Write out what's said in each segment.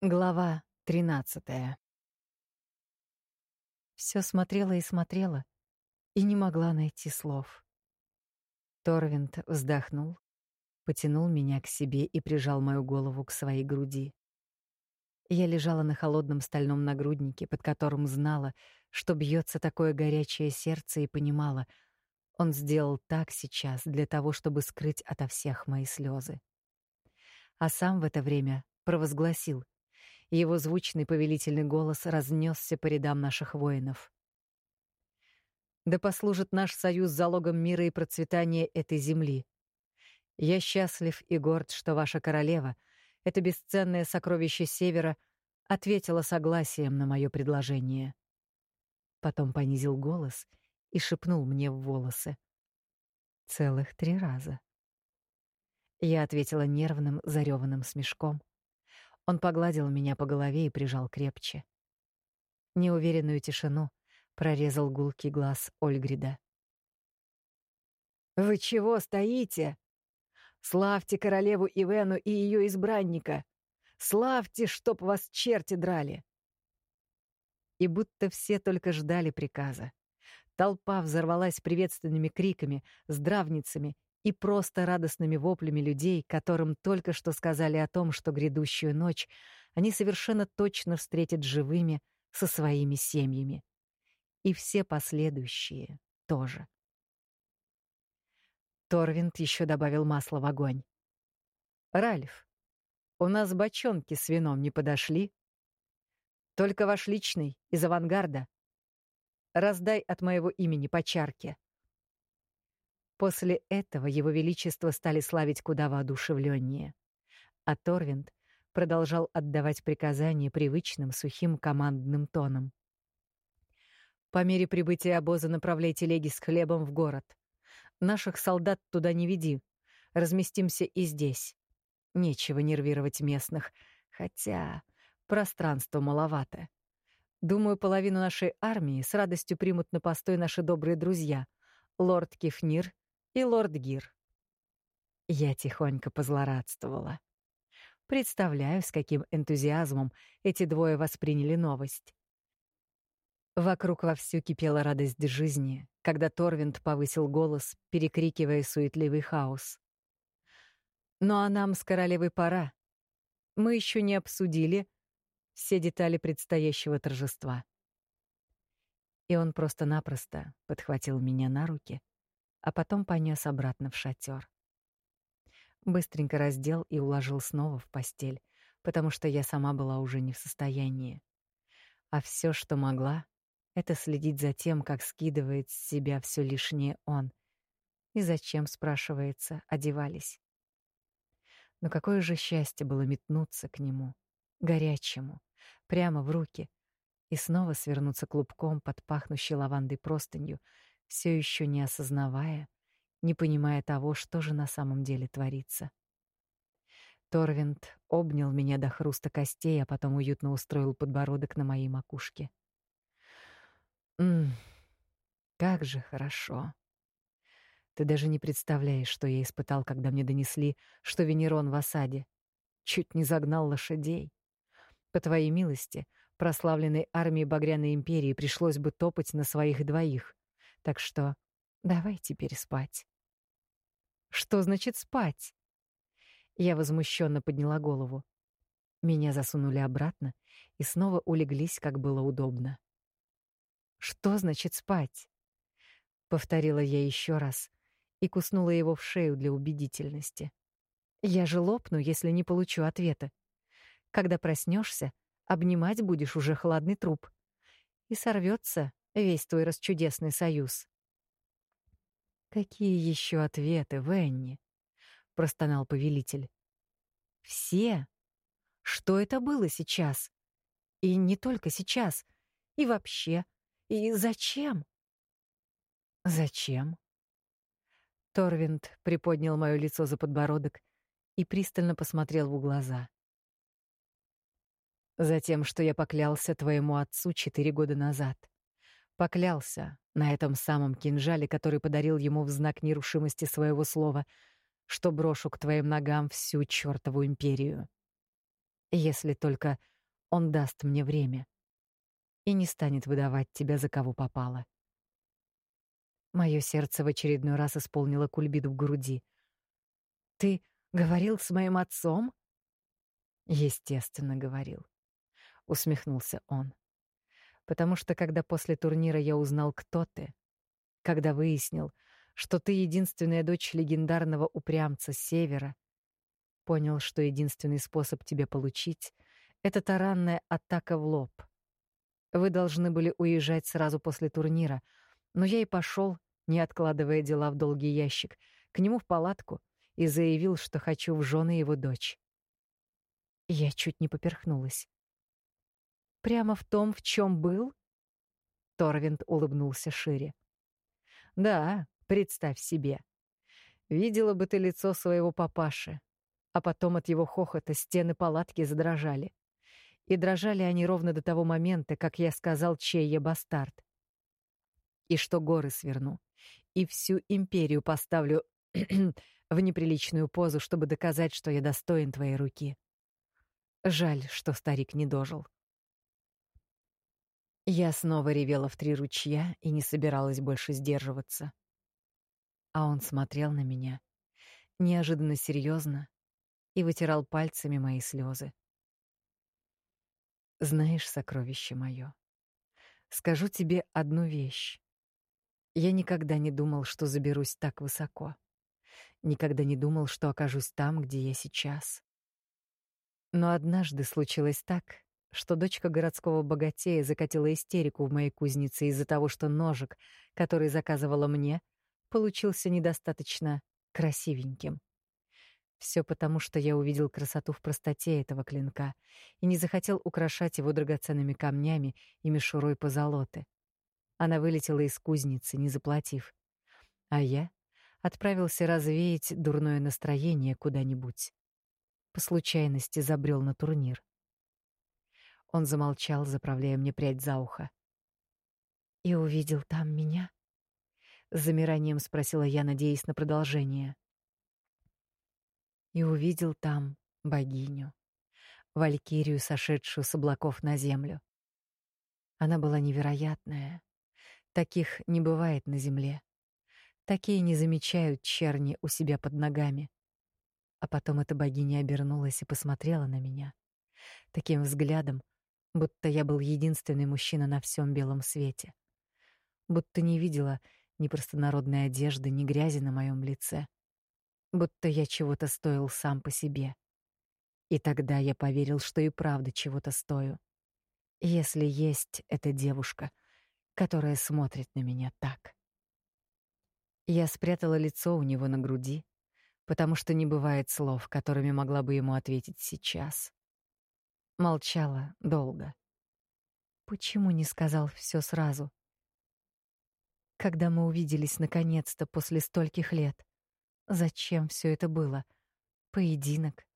Глава тринадцатая. Все смотрела и смотрела, и не могла найти слов. Торвинд вздохнул, потянул меня к себе и прижал мою голову к своей груди. Я лежала на холодном стальном нагруднике, под которым знала, что бьется такое горячее сердце, и понимала, он сделал так сейчас для того, чтобы скрыть ото всех мои слезы. А сам в это время провозгласил — его звучный повелительный голос разнесся по рядам наших воинов. Да послужит наш союз залогом мира и процветания этой земли. Я счастлив и горд, что ваша королева, это бесценное сокровище севера, ответила согласием на мое предложение. Потом понизил голос и шепнул мне в волосы. Целых три раза. Я ответила нервным, зареванным смешком. Он погладил меня по голове и прижал крепче. Неуверенную тишину прорезал гулкий глаз Ольгрида. «Вы чего стоите? Славьте королеву Ивену и ее избранника! Славьте, чтоб вас черти драли!» И будто все только ждали приказа. Толпа взорвалась приветственными криками, здравницами и просто радостными воплями людей, которым только что сказали о том, что грядущую ночь они совершенно точно встретят живыми со своими семьями. И все последующие тоже. Торвинд еще добавил масла в огонь. «Ральф, у нас бочонки с вином не подошли. Только ваш личный, из авангарда. Раздай от моего имени по чарке». После этого его величество стали славить куда воодушевленнее. А Торвинд продолжал отдавать приказания привычным сухим командным тоном. По мере прибытия обоза направляй телеги с хлебом в город. Наших солдат туда не веди. Разместимся и здесь. Нечего нервировать местных, хотя пространства маловато. Думаю, половину нашей армии с радостью примут на постой наши добрые друзья — лорд Кефнир и лорд Гир. Я тихонько позлорадствовала. Представляю, с каким энтузиазмом эти двое восприняли новость. Вокруг вовсю кипела радость жизни, когда Торвинд повысил голос, перекрикивая суетливый хаос. «Ну а нам с королевой пора. Мы еще не обсудили все детали предстоящего торжества». И он просто-напросто подхватил меня на руки а потом понес обратно в шатер. Быстренько раздел и уложил снова в постель, потому что я сама была уже не в состоянии. А все, что могла, это следить за тем, как скидывает с себя все лишнее он. И зачем, спрашивается, одевались. Но какое же счастье было метнуться к нему, горячему, прямо в руки, и снова свернуться клубком под пахнущей лавандой простынью, все еще не осознавая, не понимая того, что же на самом деле творится. Торвинд обнял меня до хруста костей, а потом уютно устроил подбородок на моей макушке. Мм, как же хорошо. Ты даже не представляешь, что я испытал, когда мне донесли, что Венерон в осаде. Чуть не загнал лошадей. По твоей милости, прославленной армии Багряной империи пришлось бы топать на своих двоих. Так что давай теперь спать. Что значит спать? Я возмущенно подняла голову. Меня засунули обратно и снова улеглись, как было удобно. Что значит спать? повторила я еще раз и куснула его в шею для убедительности. Я же лопну, если не получу ответа. Когда проснешься, обнимать будешь уже хладный труп. И сорвется весь твой расчудесный союз. Какие еще ответы, Венни? простонал повелитель. Все? Что это было сейчас? И не только сейчас, и вообще. И зачем? Зачем? Торвинд приподнял моё лицо за подбородок и пристально посмотрел в глаза. Затем, что я поклялся твоему отцу четыре года назад. Поклялся на этом самом кинжале, который подарил ему в знак нерушимости своего слова, что брошу к твоим ногам всю чёртову империю. Если только он даст мне время и не станет выдавать тебя за кого попало. Мое сердце в очередной раз исполнило кульбиду в груди. Ты говорил с моим отцом? Естественно, говорил, усмехнулся он. Потому что когда после турнира я узнал, кто ты, когда выяснил, что ты единственная дочь легендарного упрямца Севера, понял, что единственный способ тебя получить — это таранная атака в лоб. Вы должны были уезжать сразу после турнира, но я и пошел, не откладывая дела в долгий ящик, к нему в палатку и заявил, что хочу в жены его дочь. Я чуть не поперхнулась. Прямо в том, в чем был? Торвинд улыбнулся шире. Да, представь себе. Видела бы ты лицо своего папаши, а потом от его хохота стены палатки задрожали. И дрожали они ровно до того момента, как я сказал, чей я бастард. И что горы сверну, и всю империю поставлю в неприличную позу, чтобы доказать, что я достоин твоей руки. Жаль, что старик не дожил. Я снова ревела в три ручья и не собиралась больше сдерживаться. А он смотрел на меня, неожиданно серьезно, и вытирал пальцами мои слезы. Знаешь, сокровище мое, скажу тебе одну вещь. Я никогда не думал, что заберусь так высоко. Никогда не думал, что окажусь там, где я сейчас. Но однажды случилось так, что дочка городского богатея закатила истерику в моей кузнице из-за того, что ножик, который заказывала мне, получился недостаточно красивеньким. Все потому, что я увидел красоту в простоте этого клинка и не захотел украшать его драгоценными камнями и мишурой позолоты. Она вылетела из кузницы, не заплатив. А я отправился развеять дурное настроение куда-нибудь. По случайности забрел на турнир. Он замолчал, заправляя мне прядь за ухо. «И увидел там меня?» С замиранием спросила я, надеясь на продолжение и увидел там богиню, валькирию, сошедшую с облаков на землю. Она была невероятная. Таких не бывает на земле. Такие не замечают черни у себя под ногами. А потом эта богиня обернулась и посмотрела на меня таким взглядом, будто я был единственный мужчина на всем белом свете. Будто не видела ни простонародной одежды, ни грязи на моем лице будто я чего-то стоил сам по себе. И тогда я поверил, что и правда чего-то стою. Если есть эта девушка, которая смотрит на меня так. Я спрятала лицо у него на груди, потому что не бывает слов, которыми могла бы ему ответить сейчас. Молчала долго. Почему не сказал все сразу? Когда мы увиделись наконец-то после стольких лет, Зачем все это было? Поединок.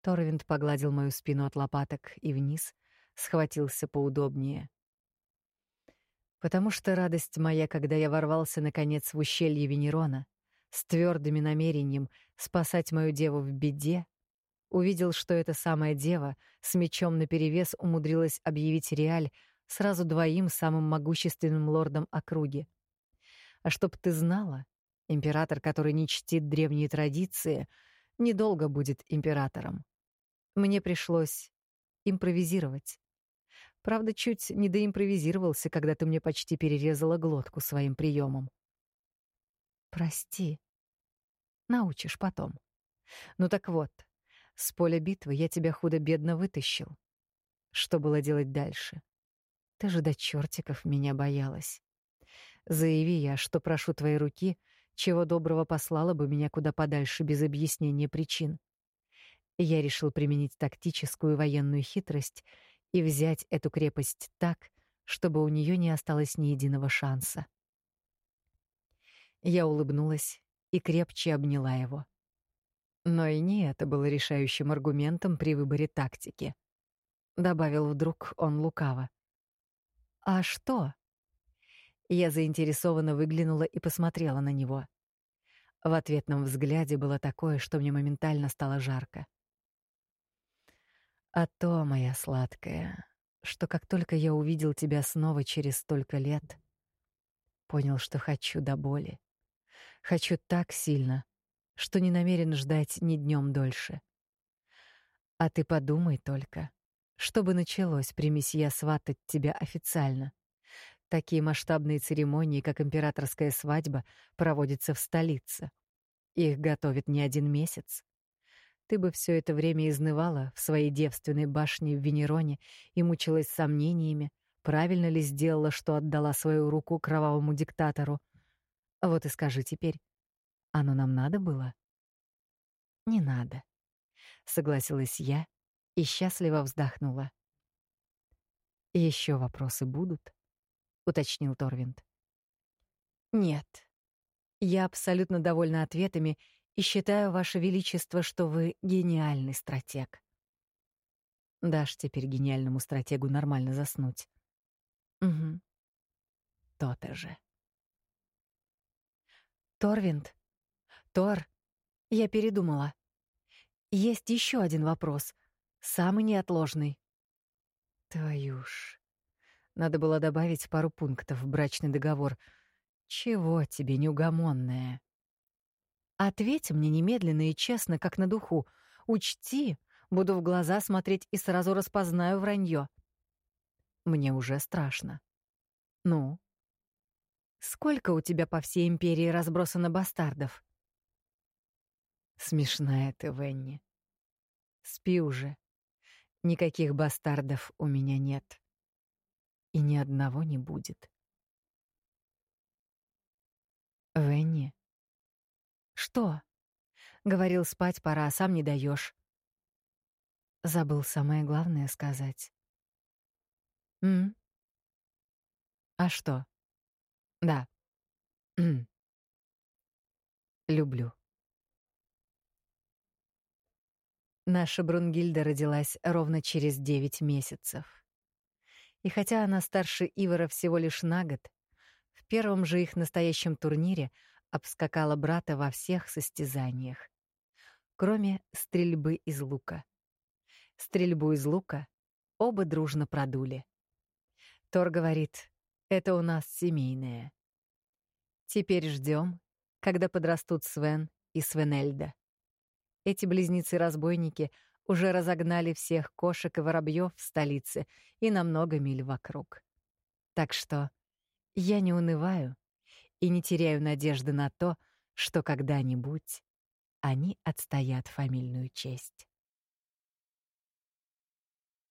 Торвинд погладил мою спину от лопаток и вниз, схватился поудобнее. Потому что радость моя, когда я ворвался наконец в ущелье Венерона, с твердым намерением спасать мою деву в беде, увидел, что эта самая дева с мечом наперевес умудрилась объявить Реаль сразу двоим самым могущественным лордам округи. А чтоб ты знала, Император, который не чтит древние традиции, недолго будет императором. Мне пришлось импровизировать. Правда, чуть не доимпровизировался, когда ты мне почти перерезала глотку своим приемом. Прости. Научишь потом. Ну так вот, с поля битвы я тебя худо-бедно вытащил. Что было делать дальше? Ты же до чертиков меня боялась. Заяви я, что прошу твоей руки — чего доброго послала бы меня куда подальше без объяснения причин. Я решил применить тактическую военную хитрость и взять эту крепость так, чтобы у нее не осталось ни единого шанса. Я улыбнулась и крепче обняла его. Но и не это было решающим аргументом при выборе тактики. Добавил вдруг он лукаво. «А что?» Я заинтересованно выглянула и посмотрела на него. В ответном взгляде было такое, что мне моментально стало жарко. А то, моя сладкая, что как только я увидел тебя снова через столько лет, понял, что хочу до боли. Хочу так сильно, что не намерен ждать ни днем дольше. А ты подумай только, чтобы началось, примись я сватать тебя официально. Такие масштабные церемонии, как императорская свадьба, проводятся в столице. Их готовят не один месяц. Ты бы все это время изнывала в своей девственной башне в Венероне и мучилась сомнениями, правильно ли сделала, что отдала свою руку кровавому диктатору. Вот и скажи теперь, оно нам надо было? Не надо, согласилась я и счастливо вздохнула. Еще вопросы будут? уточнил Торвинд. Нет. Я абсолютно довольна ответами и считаю, Ваше Величество, что вы гениальный стратег. Дашь теперь гениальному стратегу нормально заснуть. Угу. То-то же. Торвинд. Тор, я передумала. Есть еще один вопрос, самый неотложный. Твою ж. Надо было добавить пару пунктов в брачный договор. Чего тебе, неугомонная? Ответь мне немедленно и честно, как на духу. Учти, буду в глаза смотреть и сразу распознаю вранье. Мне уже страшно. Ну? Сколько у тебя по всей империи разбросано бастардов? Смешная ты, Венни. Спи уже. Никаких бастардов у меня нет. И ни одного не будет. Венни. Что? Говорил, спать пора, а сам не даешь. Забыл самое главное сказать. М? А что? Да. М. Люблю. Наша Брунгильда родилась ровно через девять месяцев. И хотя она старше Ивара всего лишь на год, в первом же их настоящем турнире обскакала брата во всех состязаниях, кроме стрельбы из лука. Стрельбу из лука оба дружно продули. Тор говорит, это у нас семейное. Теперь ждем, когда подрастут Свен и Свенельда. Эти близнецы-разбойники уже разогнали всех кошек и воробьев в столице и на много миль вокруг. Так что я не унываю и не теряю надежды на то, что когда-нибудь они отстоят фамильную честь.